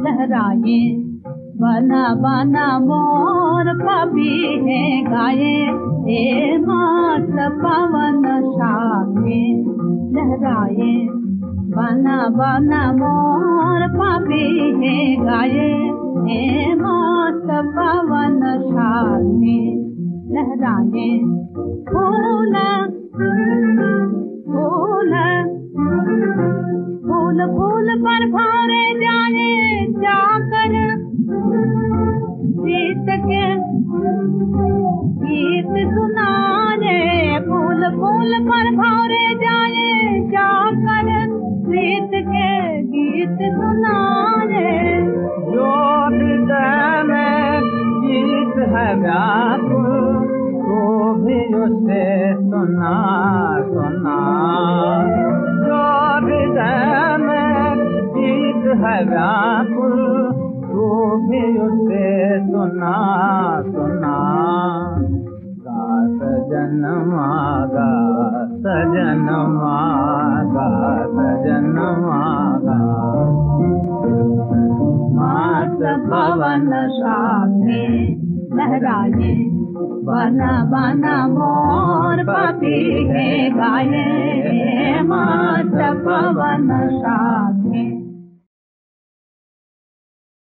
लहराए। बना बना मोर कभी है गाये हे मात पवन सामे लहराए। बना बना मोर कभी है गाये हे मात पवन सामे लहराए। फूल फूल फूल फूल पर भारे जाए जाकर गीत के गीत सुनाए फूल फूल पर भारे जाए जाकर गीत के गीत सुनाए जो हृदय में गीत है व्याकुल तो भी उसे सुना। बन बन मोर पपी है गाये। मात पवन सामे